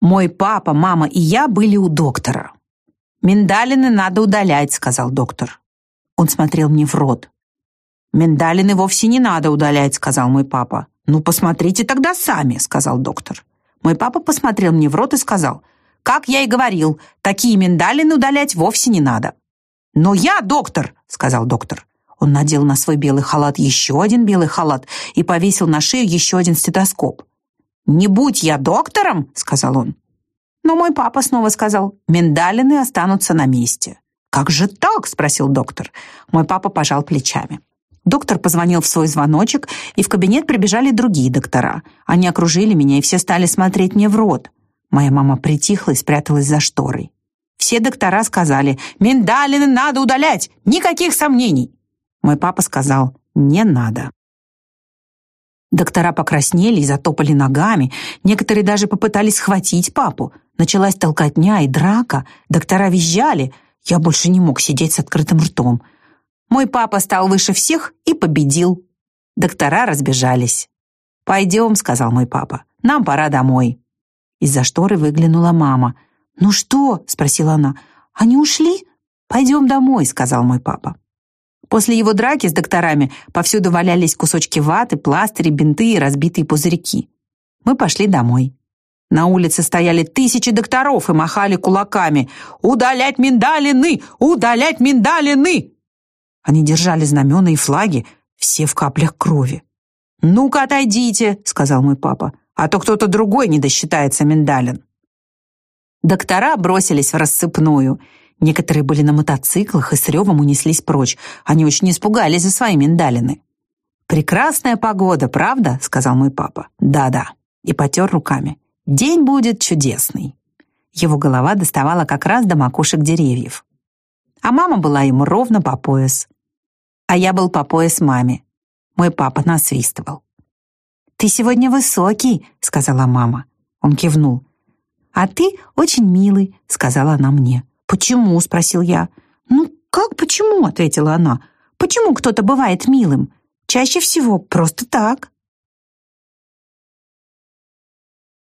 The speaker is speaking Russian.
Мой папа, мама и я были у доктора. «Миндалины надо удалять», — сказал доктор. Он смотрел мне в рот. «Миндалины вовсе не надо удалять», — сказал мой папа. «Ну, посмотрите тогда сами», — сказал доктор. Мой папа посмотрел мне в рот и сказал, «Как я и говорил, такие миндалины удалять вовсе не надо». «Но я доктор», — сказал доктор. Он надел на свой белый халат еще один белый халат и повесил на шею еще один стетоскоп. «Не будь я доктором», — сказал он. Но мой папа снова сказал, «Миндалины останутся на месте». «Как же так?» — спросил доктор. Мой папа пожал плечами. Доктор позвонил в свой звоночек, и в кабинет прибежали другие доктора. Они окружили меня, и все стали смотреть мне в рот. Моя мама притихла и спряталась за шторой. Все доктора сказали, «Миндалины надо удалять! Никаких сомнений!» Мой папа сказал «не надо». Доктора покраснели и затопали ногами. Некоторые даже попытались схватить папу. Началась толкотня и драка. Доктора визжали. Я больше не мог сидеть с открытым ртом. Мой папа стал выше всех и победил. Доктора разбежались. «Пойдем», — сказал мой папа. «Нам пора домой». Из-за шторы выглянула мама. «Ну что?» — спросила она. «Они ушли?» «Пойдем домой», — сказал мой папа. После его драки с докторами повсюду валялись кусочки ваты, пластыри, бинты и разбитые пузырьки. Мы пошли домой. На улице стояли тысячи докторов и махали кулаками. «Удалять миндалины! Удалять миндалины!» Они держали знамена и флаги, все в каплях крови. «Ну-ка, отойдите!» — сказал мой папа. «А то кто-то другой не досчитается миндалин». Доктора бросились в рассыпную — Некоторые были на мотоциклах и с ревом унеслись прочь. Они очень испугались за свои миндалины. «Прекрасная погода, правда?» — сказал мой папа. «Да-да». И потер руками. «День будет чудесный». Его голова доставала как раз до макушек деревьев. А мама была ему ровно по пояс. А я был по пояс маме. Мой папа насвистывал. «Ты сегодня высокий», — сказала мама. Он кивнул. «А ты очень милый», — сказала она мне. «Почему?» — спросил я. «Ну, как почему?» — ответила она. «Почему кто-то бывает милым? Чаще всего просто так».